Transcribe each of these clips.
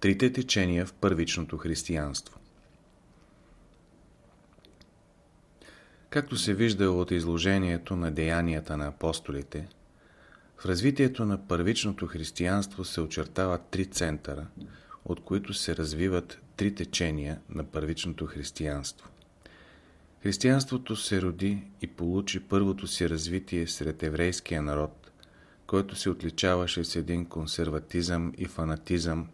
Трите течения в първичното християнство Както се вижда от изложението на деянията на апостолите, в развитието на първичното християнство се очертават три центъра, от които се развиват три течения на първичното християнство. Християнството се роди и получи първото си развитие сред еврейския народ, който се отличаваше с един консерватизъм и фанатизъм,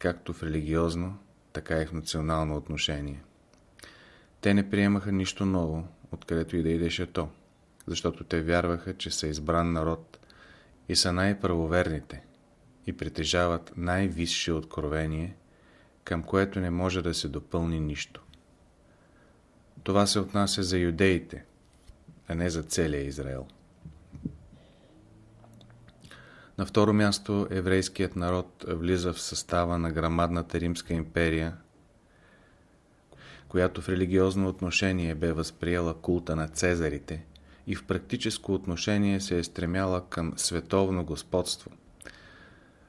както в религиозно, така и в национално отношение. Те не приемаха нищо ново, откъдето и да идеше то, защото те вярваха, че са избран народ и са най-правоверните и притежават най-висше откровение, към което не може да се допълни нищо. Това се отнася за юдеите, а не за целия Израел. На второ място еврейският народ влиза в състава на грамадната Римска империя, която в религиозно отношение бе възприела култа на цезарите и в практическо отношение се е стремяла към световно господство.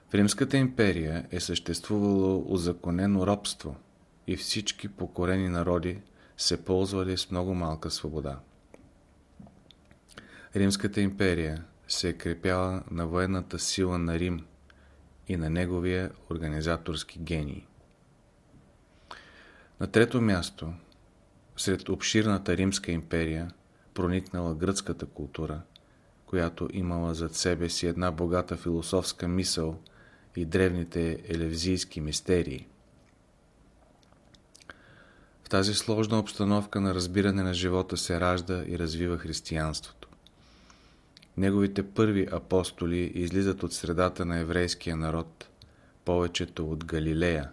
В Римската империя е съществувало узаконено робство и всички покорени народи се ползвали с много малка свобода. Римската империя се е крепяла на военната сила на Рим и на неговия организаторски гений. На трето място, сред обширната Римска империя, проникнала гръцката култура, която имала зад себе си една богата философска мисъл и древните елевзийски мистерии. В тази сложна обстановка на разбиране на живота се ражда и развива християнството. Неговите първи апостоли излизат от средата на еврейския народ, повечето от Галилея,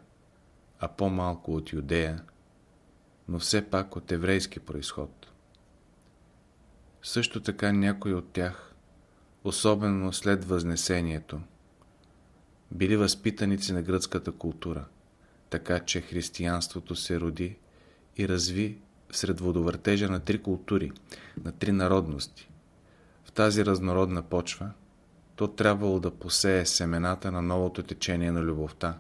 а по-малко от Юдея, но все пак от еврейски происход. Също така някои от тях, особено след Възнесението, били възпитаници на гръцката култура, така че християнството се роди и разви сред водовъртежа на три култури, на три народности. Тази разнородна почва то трябвало да посее семената на новото течение на любовта,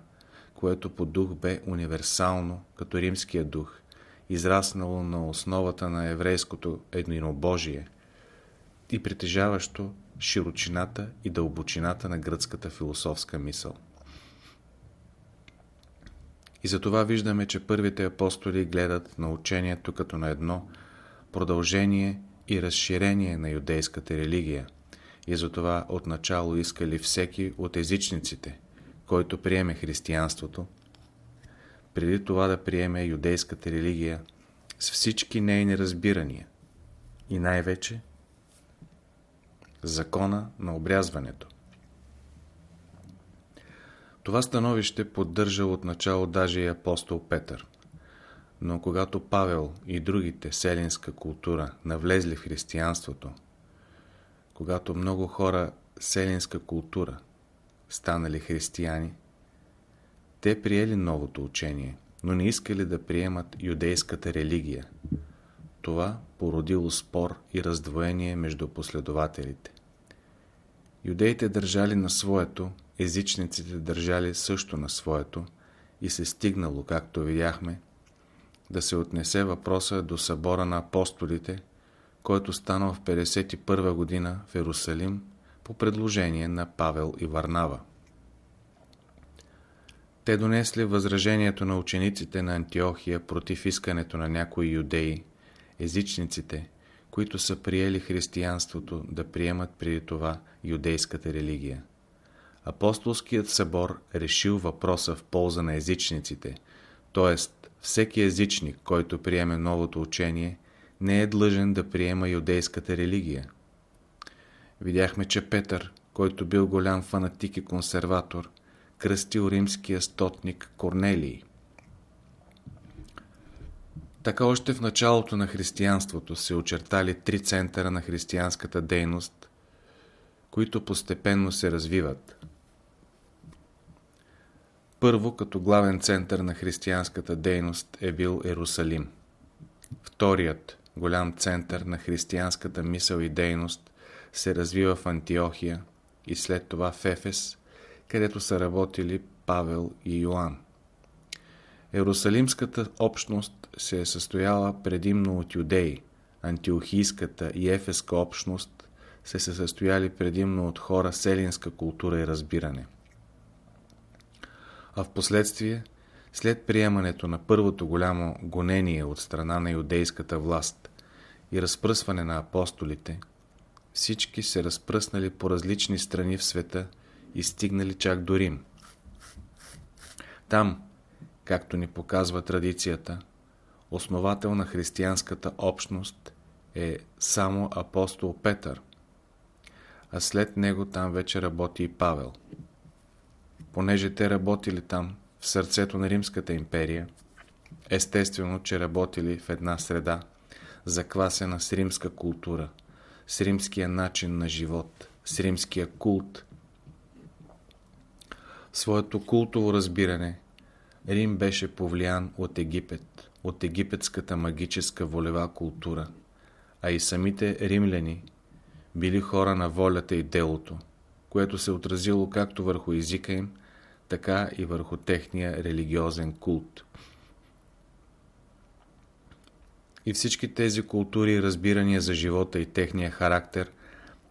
което по дух бе универсално, като римския дух, израснало на основата на еврейското единобожие и притежаващо широчината и дълбочината на гръцката философска мисъл. И затова виждаме, че първите апостоли гледат на учението като на едно продължение и разширение на юдейската религия и затова отначало искали всеки от езичниците, който приеме християнството, преди това да приеме юдейската религия с всички нейни разбирания и най-вече закона на обрязването. Това становище поддържа от начало даже и апостол Петър. Но когато Павел и другите селенска култура навлезли в християнството, когато много хора селенска култура станали християни, те приели новото учение, но не искали да приемат юдейската религия. Това породило спор и раздвоение между последователите. Юдеите държали на своето, езичниците държали също на своето и се стигнало, както видяхме, да се отнесе въпроса до събора на апостолите, който станал в 51 година в Ерусалим по предложение на Павел и Варнава. Те донесли възражението на учениците на Антиохия против искането на някои юдеи, езичниците, които са приели християнството да приемат преди това юдейската религия. Апостолският събор решил въпроса в полза на езичниците, т.е. всеки езичник, който приеме новото учение, не е длъжен да приема юдейската религия. Видяхме, че Петър, който бил голям фанатик и консерватор, кръстил римския стотник Корнелий. Така още в началото на християнството се очертали три центъра на християнската дейност, които постепенно се развиват. Първо, като главен център на християнската дейност е бил Ерусалим. Вторият голям център на християнската мисъл и дейност се развива в Антиохия и след това в Ефес, където са работили Павел и Йоанн. Ерусалимската общност се е състояла предимно от юдеи, антиохийската и ефеска общност се са състояли предимно от хора с елинска култура и разбиране. А в последствие, след приемането на първото голямо гонение от страна на юдейската власт и разпръсване на апостолите, всички се разпръснали по различни страни в света и стигнали чак до Рим. Там, както ни показва традицията, основател на християнската общност е само апостол Петър, а след него там вече работи и Павел. Понеже те работили там, в сърцето на Римската империя, естествено, че работили в една среда, заквасена с римска култура, с римския начин на живот, с римския култ. Своето култово разбиране Рим беше повлиян от Египет, от египетската магическа волева култура, а и самите римляни били хора на волята и делото, което се отразило както върху езика им, така и върху техния религиозен култ. И всички тези култури и разбирания за живота и техния характер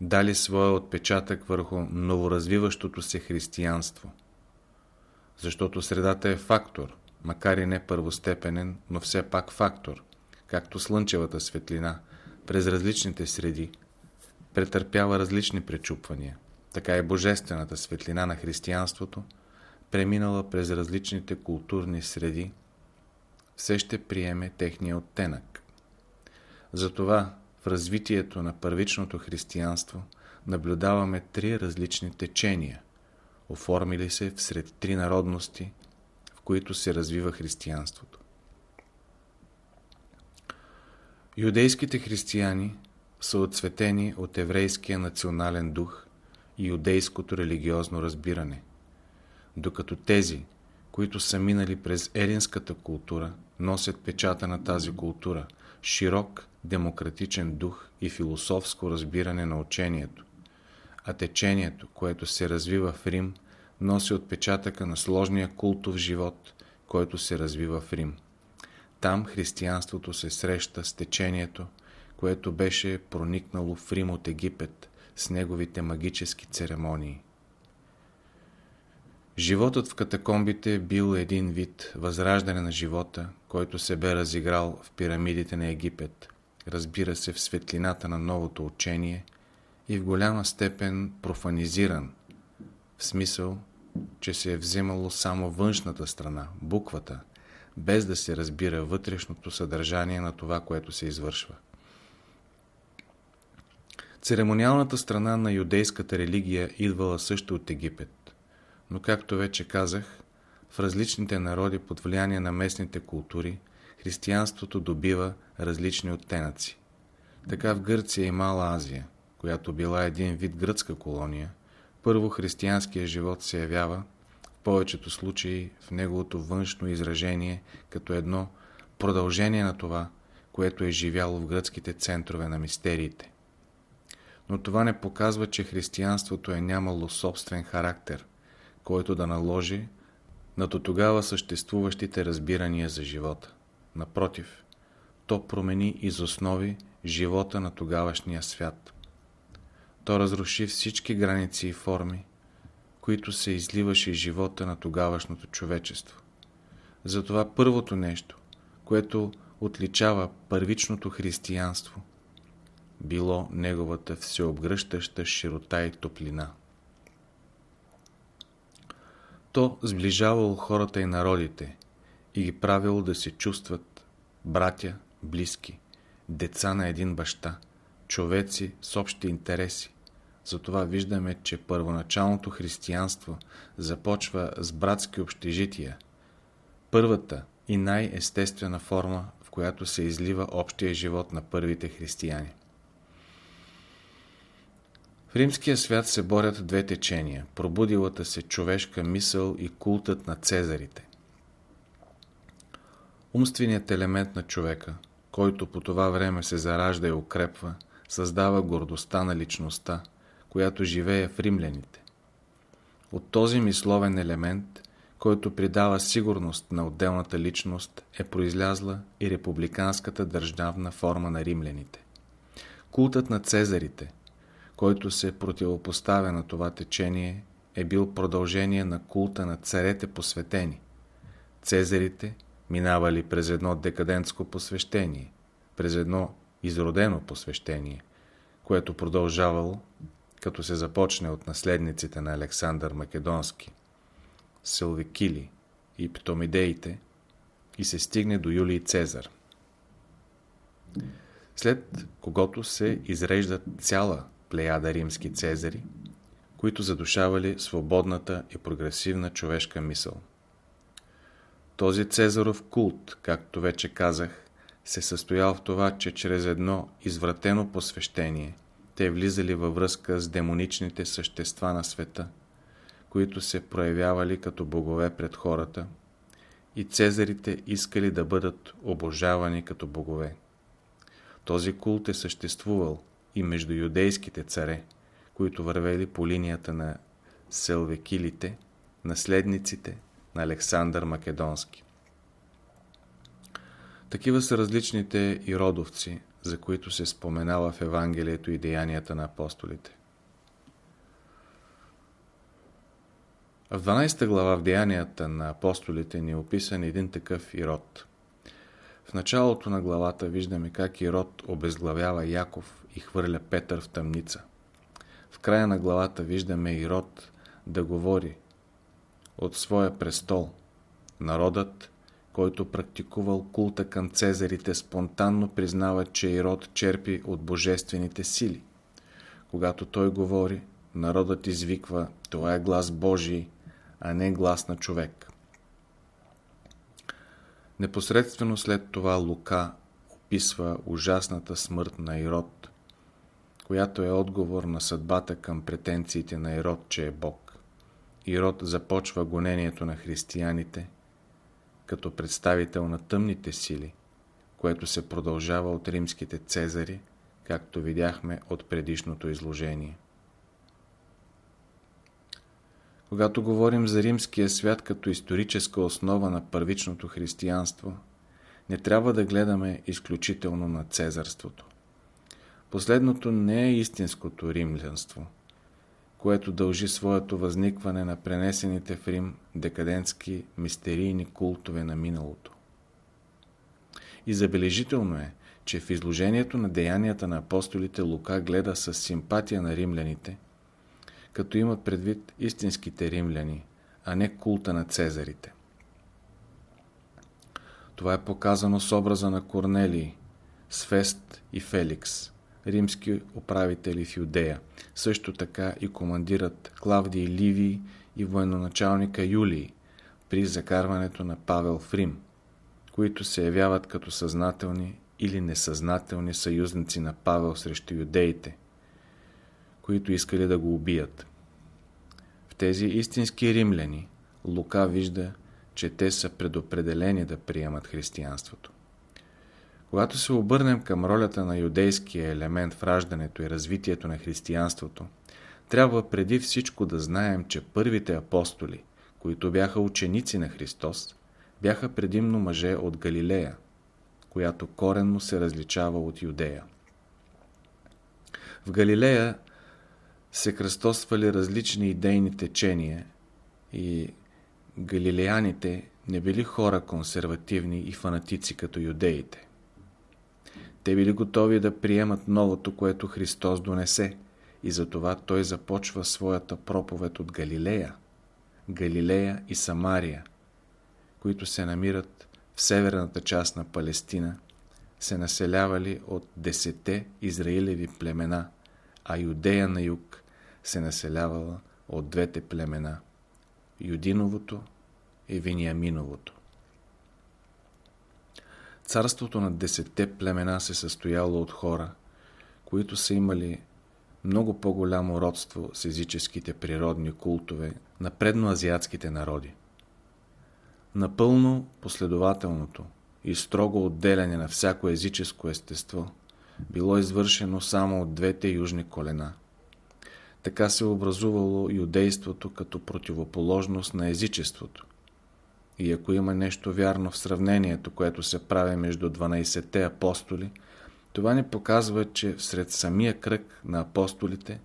дали своя отпечатък върху новоразвиващото се християнство. Защото средата е фактор, макар и не първостепенен, но все пак фактор, както слънчевата светлина, през различните среди, претърпява различни пречупвания. Така и божествената светлина на християнството – преминала през различните културни среди, все ще приеме техния оттенък. Затова в развитието на първичното християнство наблюдаваме три различни течения, оформили се всред три народности, в които се развива християнството. Юдейските християни са отцветени от еврейския национален дух и юдейското религиозно разбиране докато тези, които са минали през елинската култура, носят печата на тази култура, широк демократичен дух и философско разбиране на учението. А течението, което се развива в Рим, носи отпечатъка на сложния култов живот, който се развива в Рим. Там християнството се среща с течението, което беше проникнало в Рим от Египет с неговите магически церемонии. Животът в катакомбите бил един вид възраждане на живота, който се бе разиграл в пирамидите на Египет, разбира се в светлината на новото учение и в голяма степен профанизиран, в смисъл, че се е вземало само външната страна, буквата, без да се разбира вътрешното съдържание на това, което се извършва. Церемониалната страна на юдейската религия идвала също от Египет но както вече казах, в различните народи под влияние на местните култури, християнството добива различни оттенъци. Така в Гърция и Мала Азия, която била един вид гръцка колония, първо християнския живот се явява в повечето случаи в неговото външно изражение като едно продължение на това, което е живяло в гръцките центрове на мистериите. Но това не показва, че християнството е нямало собствен характер – който да наложи на до тогава съществуващите разбирания за живота. Напротив, то промени из основи живота на тогавашния свят. То разруши всички граници и форми, които се изливаше живота на тогавашното човечество. Затова първото нещо, което отличава първичното християнство, било неговата всеобгръщаща широта и топлина. То сближавало хората и народите и ги правило да се чувстват братя, близки, деца на един баща, човеци с общи интереси. Затова виждаме, че първоначалното християнство започва с братски общежития. Първата и най-естествена форма, в която се излива общия живот на първите християни. В римския свят се борят две течения – пробудилата се човешка мисъл и култът на цезарите. Умственият елемент на човека, който по това време се заражда и укрепва, създава гордостта на личността, която живее в римляните. От този мисловен елемент, който придава сигурност на отделната личност, е произлязла и републиканската държавна форма на римляните. Култът на цезарите, който се противопоставя на това течение, е бил продължение на култа на царете посветени. Цезарите минавали през едно декадентско посвещение, през едно изродено посвещение, което продължавало, като се започне от наследниците на Александър Македонски, Силвикили и Птомидеите и се стигне до Юлий Цезар. След когото се изреждат цяла плеяда римски цезари, които задушавали свободната и прогресивна човешка мисъл. Този Цезаров култ, както вече казах, се състоял в това, че чрез едно извратено посвещение те влизали във връзка с демоничните същества на света, които се проявявали като богове пред хората, и цезарите искали да бъдат обожавани като богове. Този култ е съществувал и между юдейските царе, които вървели по линията на селвекилите, наследниците на Александър Македонски. Такива са различните и родовци, за които се споменава в Евангелието и деянията на апостолите. В 12 глава в Деянията на апостолите ни е описан един такъв ирод. В началото на главата виждаме как Ирод обезглавява Яков и хвърля Петър в тъмница. В края на главата виждаме Ирод да говори от своя престол. Народът, който практикувал култа към цезарите, спонтанно признава, че Ирод черпи от божествените сили. Когато той говори, народът извиква, това е глас Божий, а не глас на човек. Непосредствено след това Лука описва ужасната смърт на Ирод, която е отговор на съдбата към претенциите на Ирод, че е Бог. Ирод започва гонението на християните като представител на тъмните сили, което се продължава от римските цезари, както видяхме от предишното изложение. Когато говорим за римския свят като историческа основа на първичното християнство, не трябва да гледаме изключително на цезарството. Последното не е истинското римлянство, което дължи своето възникване на пренесените в Рим декадентски мистерийни култове на миналото. И забележително е, че в изложението на деянията на апостолите Лука гледа с симпатия на римляните – като има предвид истинските римляни, а не култа на цезарите. Това е показано с образа на Корнелий, Сфест и Феликс, римски управители в Юдея, също така и командират Клавдий Ливий и военноначалника Юлий при закарването на Павел в Рим, които се явяват като съзнателни или несъзнателни съюзници на Павел срещу юдеите – които искали да го убият. Тези истински римляни Лука вижда, че те са предопределени да приемат християнството. Когато се обърнем към ролята на юдейския елемент в раждането и развитието на християнството, трябва преди всичко да знаем, че първите апостоли, които бяха ученици на Христос, бяха предимно мъже от Галилея, която коренно се различава от Юдея. В Галилея се кръстосвали различни идейни течения и галилеяните не били хора консервативни и фанатици като юдеите. Те били готови да приемат новото, което Христос донесе и затова той започва своята проповед от Галилея, Галилея и Самария, които се намират в северната част на Палестина, се населявали от десете израилеви племена, а Юдея на юг се населявала от двете племена – Юдиновото и Вениаминовото. Царството на десетте племена се състояло от хора, които са имали много по-голямо родство с езическите природни култове на предноазиатските народи. Напълно последователното и строго отделяне на всяко езическо естество било извършено само от двете южни колена – така се образувало юдейството като противоположност на езичеството и ако има нещо вярно в сравнението, което се прави между 12-те апостоли, това ни показва, че сред самия кръг на апостолите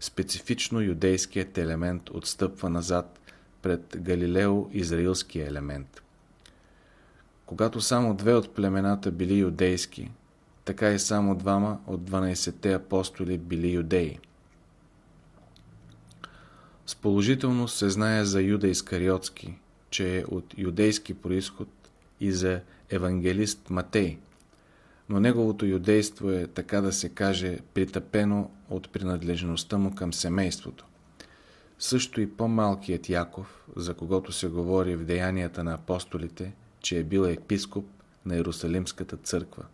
специфично юдейският елемент отстъпва назад пред Галилео-израилския елемент. Когато само две от племената били юдейски, така и само двама от 12-те апостоли били юдеи. С положителност се знае за Юда Искариотски, че е от юдейски происход и за евангелист Матей, но неговото юдейство е, така да се каже, притъпено от принадлежността му към семейството. Също и по-малкият Яков, за когото се говори в деянията на апостолите, че е бил епископ на Иерусалимската църква.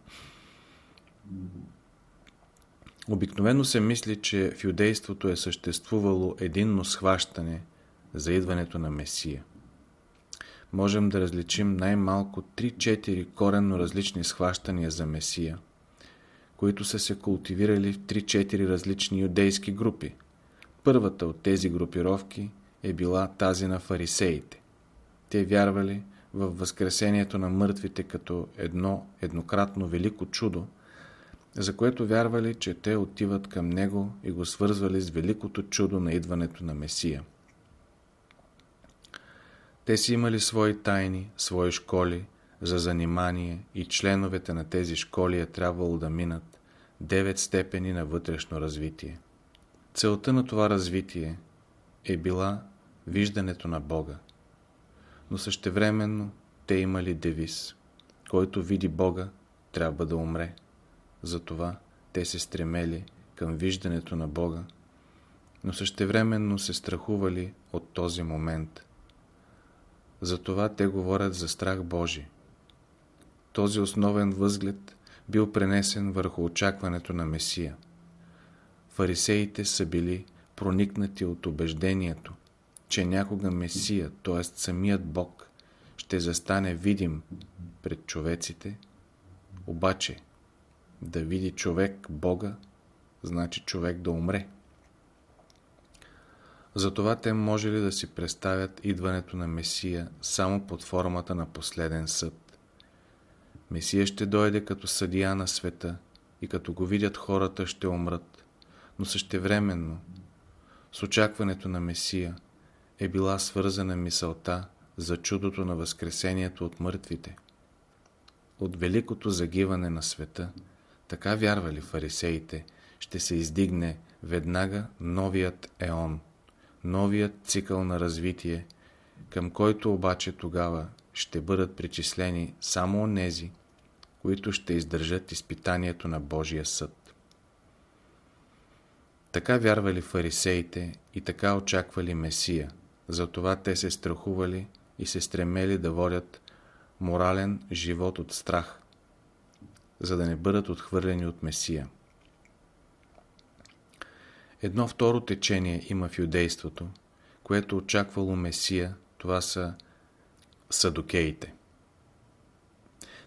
Обикновено се мисли, че в юдейството е съществувало единно схващане за идването на Месия. Можем да различим най-малко 3-4 коренно различни схващания за Месия, които са се култивирали в 3-4 различни юдейски групи. Първата от тези групировки е била тази на фарисеите. Те вярвали в възкресението на мъртвите като едно еднократно велико чудо, за което вярвали, че те отиват към него и го свързвали с великото чудо на идването на Месия. Те си имали свои тайни, свои школи за занимание и членовете на тези школи е трябвало да минат девет степени на вътрешно развитие. Целта на това развитие е била виждането на Бога. Но същевременно те имали девиз. Който види Бога, трябва да умре. Затова те се стремели към виждането на Бога, но същевременно се страхували от този момент. Затова те говорят за страх Божий. Този основен възглед бил пренесен върху очакването на Месия. Фарисеите са били проникнати от убеждението, че някога Месия, т.е. самият Бог, ще застане видим пред човеците, обаче да види човек Бога, значи човек да умре. Затова те може ли да си представят идването на Месия само под формата на последен съд. Месия ще дойде като съдия на света и като го видят хората ще умрат, но същевременно с очакването на Месия е била свързана мисълта за чудото на възкресението от мъртвите. От великото загиване на света – така вярвали фарисеите, ще се издигне веднага новият еон, новият цикъл на развитие, към който обаче тогава ще бъдат причислени само онези, които ще издържат изпитанието на Божия съд. Така вярвали фарисеите и така очаквали Месия, затова те се страхували и се стремели да водят морален живот от страх, за да не бъдат отхвърлени от Месия. Едно второ течение има в юдейството, което очаквало Месия, това са садокеите.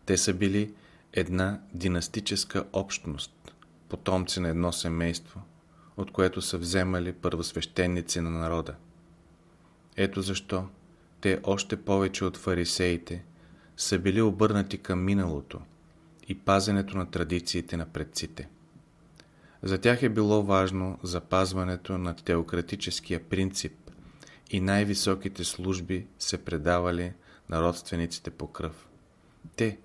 Те са били една династическа общност, потомци на едно семейство, от което са вземали първосвещеници на народа. Ето защо те още повече от фарисеите са били обърнати към миналото – и пазенето на традициите на предците. За тях е било важно запазването на теократическия принцип и най-високите служби се предавали на родствениците по кръв. Те,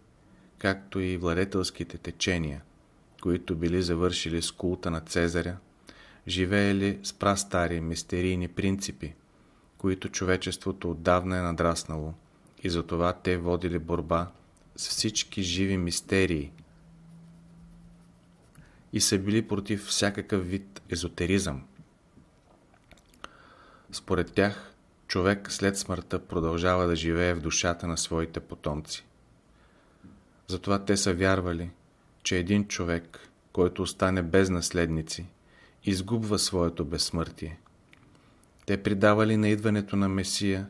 както и владетелските течения, които били завършили с култа на Цезаря, живеели с прастари мистерийни принципи, които човечеството отдавна е надраснало и затова те водили борба с всички живи мистерии и са били против всякакъв вид езотеризъм. Според тях, човек след смъртта продължава да живее в душата на своите потомци. Затова те са вярвали, че един човек, който остане без наследници, изгубва своето безсмъртие. Те придавали на идването на Месия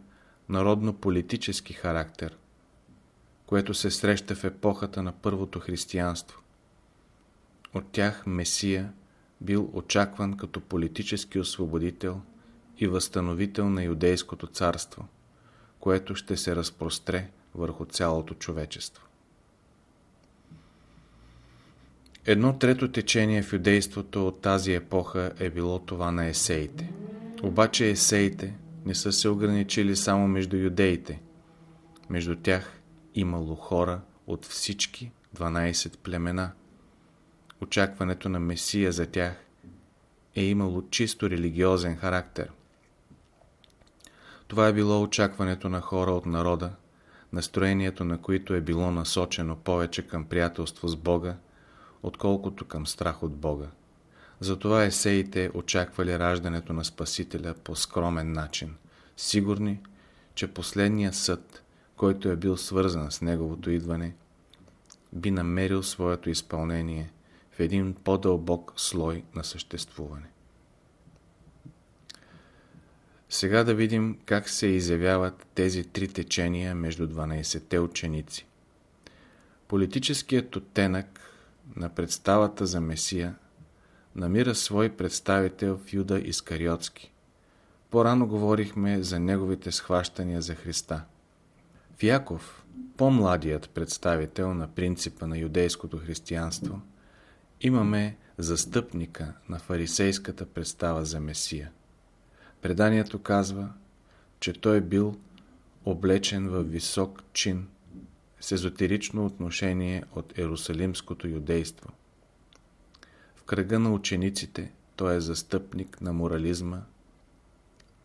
народно-политически характер, което се среща в епохата на първото християнство. От тях Месия бил очакван като политически освободител и възстановител на юдейското царство, което ще се разпростре върху цялото човечество. Едно трето течение в юдейството от тази епоха е било това на есеите. Обаче есеите не са се ограничили само между юдеите. Между тях имало хора от всички 12 племена. Очакването на Месия за тях е имало чисто религиозен характер. Това е било очакването на хора от народа, настроението на които е било насочено повече към приятелство с Бога, отколкото към страх от Бога. Затова есеите очаквали раждането на Спасителя по скромен начин, сигурни, че последният съд, който е бил свързан с неговото идване, би намерил своето изпълнение в един по-дълбок слой на съществуване. Сега да видим как се изявяват тези три течения между 12-те ученици. Политическият оттенък на представата за Месия намира свой представител в Юда Искариотски. По-рано говорихме за неговите схващания за Христа. Яков, по-младият представител на принципа на юдейското християнство, имаме застъпника на фарисейската представа за Месия. Преданието казва, че той бил облечен в висок чин с езотерично отношение от ерусалимското юдейство. В кръга на учениците той е застъпник на морализма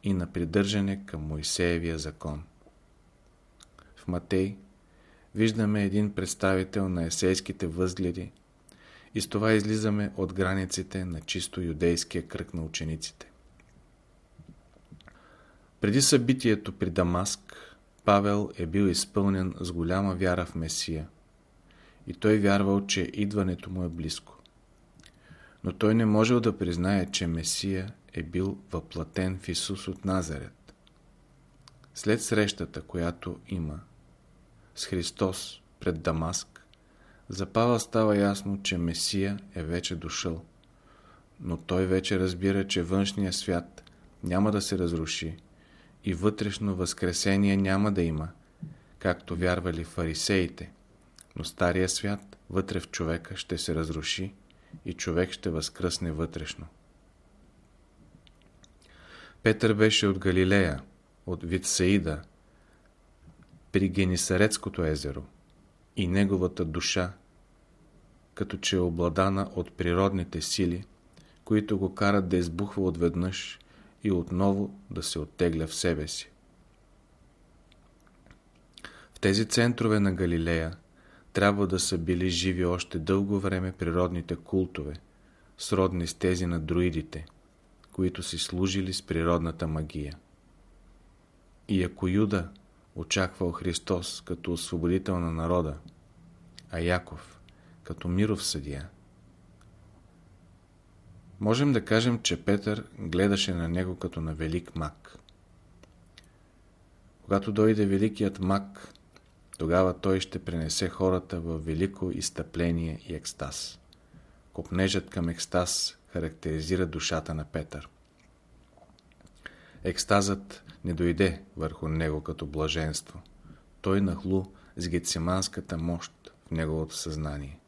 и на придържане към Моисеевия закон. Матей виждаме един представител на есейските възгледи и с това излизаме от границите на чисто юдейския кръг на учениците. Преди събитието при Дамаск, Павел е бил изпълнен с голяма вяра в Месия и той вярвал, че идването му е близко. Но той не можел да признае, че Месия е бил въплатен в Исус от Назарет. След срещата, която има с Христос пред Дамаск, за Павел става ясно, че Месия е вече дошъл, но той вече разбира, че външния свят няма да се разруши и вътрешно възкресение няма да има, както вярвали фарисеите, но стария свят вътре в човека ще се разруши и човек ще възкръсне вътрешно. Петър беше от Галилея, от Витсаида, при Генисарецкото езеро и неговата душа, като че е обладана от природните сили, които го карат да избухва отведнъж и отново да се оттегля в себе си. В тези центрове на Галилея трябва да са били живи още дълго време природните култове, сродни с тези на друидите, които си служили с природната магия. И ако Юда очаквал Христос като освободител на народа, а Яков като миров съдия, Можем да кажем, че Петър гледаше на него като на велик мак. Когато дойде великият мак, тогава той ще пренесе хората в велико изтъпление и екстаз. Копнежът към екстаз характеризира душата на Петър. Екстазът не дойде върху него като блаженство. Той нахлу с гециманската мощ в неговото съзнание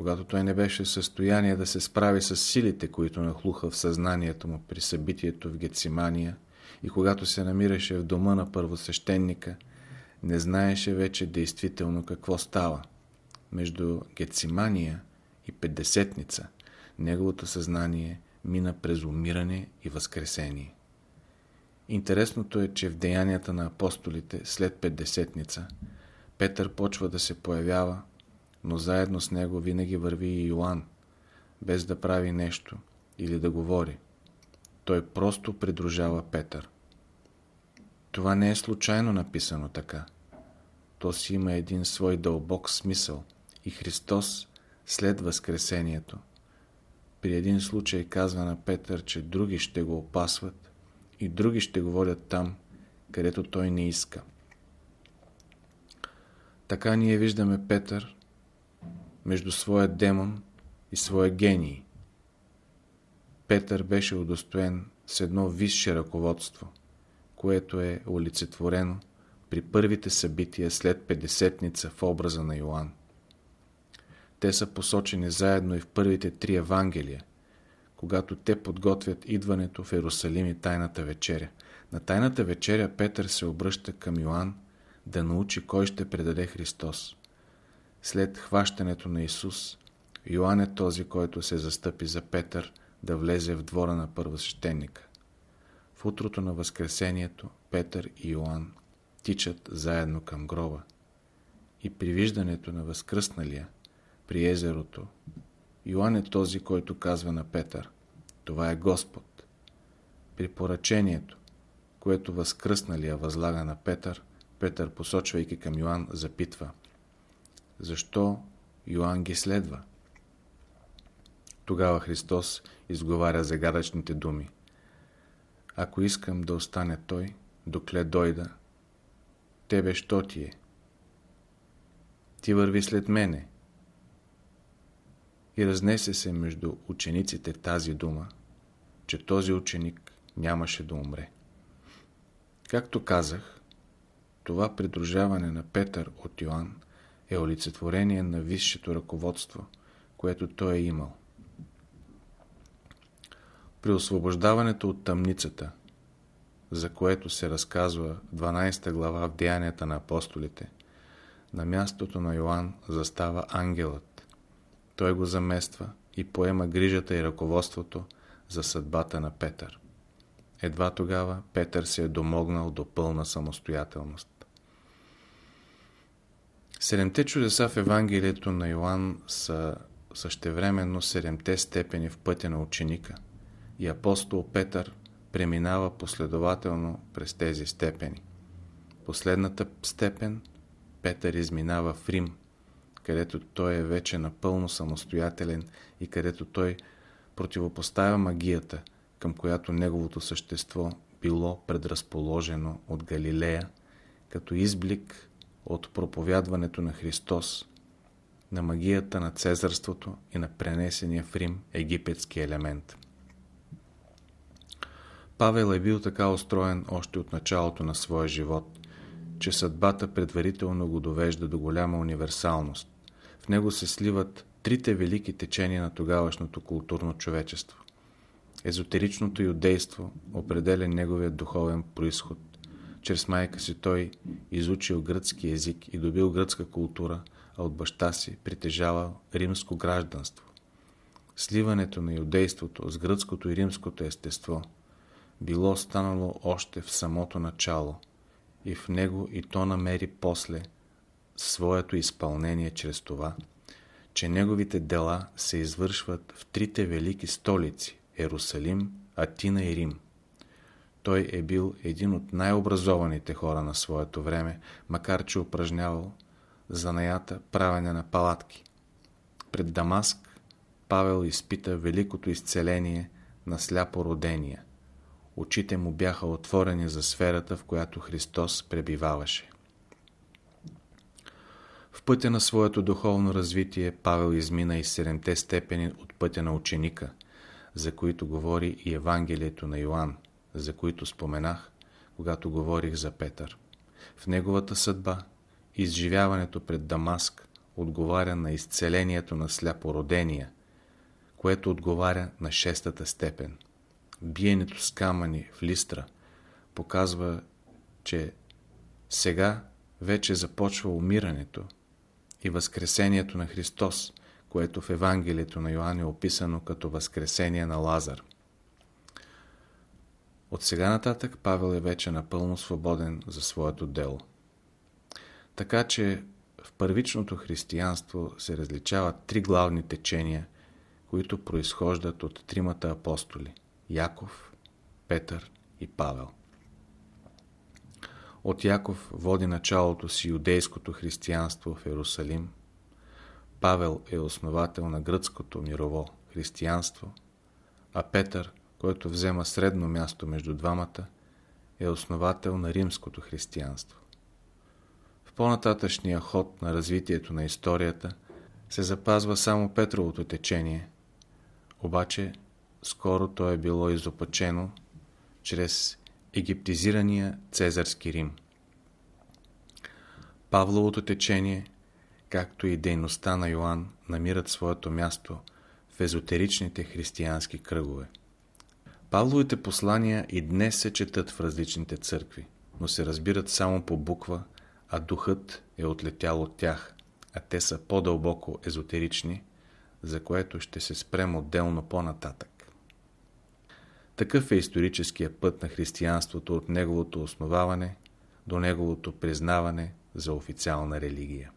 когато той не беше в състояние да се справи с силите, които нахлуха в съзнанието му при събитието в Гецимания и когато се намираше в дома на първосвещеника, не знаеше вече действително какво става. Между Гецимания и Петдесетница неговото съзнание мина през умиране и възкресение. Интересното е, че в деянията на апостолите след Петдесетница Петър почва да се появява но заедно с него винаги върви и Йоанн, без да прави нещо или да говори. Той просто придружава Петър. Това не е случайно написано така. То си има един свой дълбок смисъл и Христос след Възкресението при един случай казва на Петър, че други ще го опасват и други ще го водят там, където той не иска. Така ние виждаме Петър, между своя демон и своя гений. Петър беше удостоен с едно висше ръководство, което е олицетворено при първите събития след Петдесетница в образа на Йоанн. Те са посочени заедно и в първите три Евангелия, когато те подготвят идването в Иерусалим и Тайната вечеря. На Тайната вечеря Петър се обръща към Йоанн да научи кой ще предаде Христос. След хващането на Исус, Йоанн е този, който се застъпи за Петър да влезе в двора на първосвещеника. В утрото на Възкресението Петър и Йоанн тичат заедно към гроба и при виждането на възкръсналия при езерото Йоанн е този, който казва на Петър Това е Господ. При поръчението, което възкръсналия възлага на Петър, Петър, посочвайки към Йоанн, запитва Защо Йоанн ги следва? Тогава Христос изговаря загадъчните думи. Ако искам да остане Той, докле дойда, тебе що ти е? Ти върви след мене. И разнесе се между учениците тази дума, че този ученик нямаше да умре. Както казах, това придружаване на Петър от Йоанн е олицетворение на висшето ръководство, което той е имал. При освобождаването от тъмницата, за което се разказва 12 глава в Деянията на апостолите, на мястото на Йоанн застава ангелът. Той го замества и поема грижата и ръководството за съдбата на Петър. Едва тогава Петър се е домогнал до пълна самостоятелност. Седемте чудеса в Евангелието на Йоанн са същевременно седемте степени в пътя на ученика – и апостол Петър преминава последователно през тези степени. Последната степен Петър изминава в Рим, където той е вече напълно самостоятелен и където той противопоставя магията, към която неговото същество било предразположено от Галилея, като изблик от проповядването на Христос, на магията на цезарството и на пренесения в Рим египетски елемент. Павел е бил така устроен още от началото на своя живот, че съдбата предварително го довежда до голяма универсалност. В него се сливат трите велики течения на тогавашното културно човечество. Езотеричното юдейство определя неговият духовен происход. Чрез майка си той изучил гръцки език и добил гръцка култура, а от баща си притежавал римско гражданство. Сливането на юдейството с гръцкото и римското естество – било станало още в самото начало и в него и то намери после своето изпълнение чрез това, че неговите дела се извършват в трите велики столици – Ерусалим, Атина и Рим. Той е бил един от най-образованите хора на своето време, макар че упражнявал занаята правене на палатки. Пред Дамаск Павел изпита великото изцеление на сляпородения – очите му бяха отворени за сферата, в която Христос пребиваваше. В пътя на своето духовно развитие Павел измина и седемте степени от пътя на ученика, за които говори и Евангелието на Йоанн, за които споменах, когато говорих за Петър. В неговата съдба изживяването пред Дамаск отговаря на изцелението на сляпородения, което отговаря на шестата степен – биенето с камъни в листра показва, че сега вече започва умирането и възкресението на Христос, което в Евангелието на Йоанн е описано като възкресение на Лазар. От сега нататък Павел е вече напълно свободен за своето дело. Така че в първичното християнство се различават три главни течения, които произхождат от тримата апостоли – Яков, Петър и Павел. От Яков води началото си юдейското християнство в Иерусалим. Павел е основател на гръцкото мирово християнство, а Петър, който взема средно място между двамата, е основател на римското християнство. В по-нататъчния ход на развитието на историята се запазва само Петровото течение, обаче скоро то е било изопачено чрез египтизирания Цезарски Рим. Павловото течение, както и дейността на Йоанн, намират своето място в езотеричните християнски кръгове. Павловите послания и днес се четат в различните църкви, но се разбират само по буква, а духът е отлетял от тях, а те са по-дълбоко езотерични, за което ще се спрем отделно по-нататък. Такъв е историческия път на християнството от неговото основаване до неговото признаване за официална религия.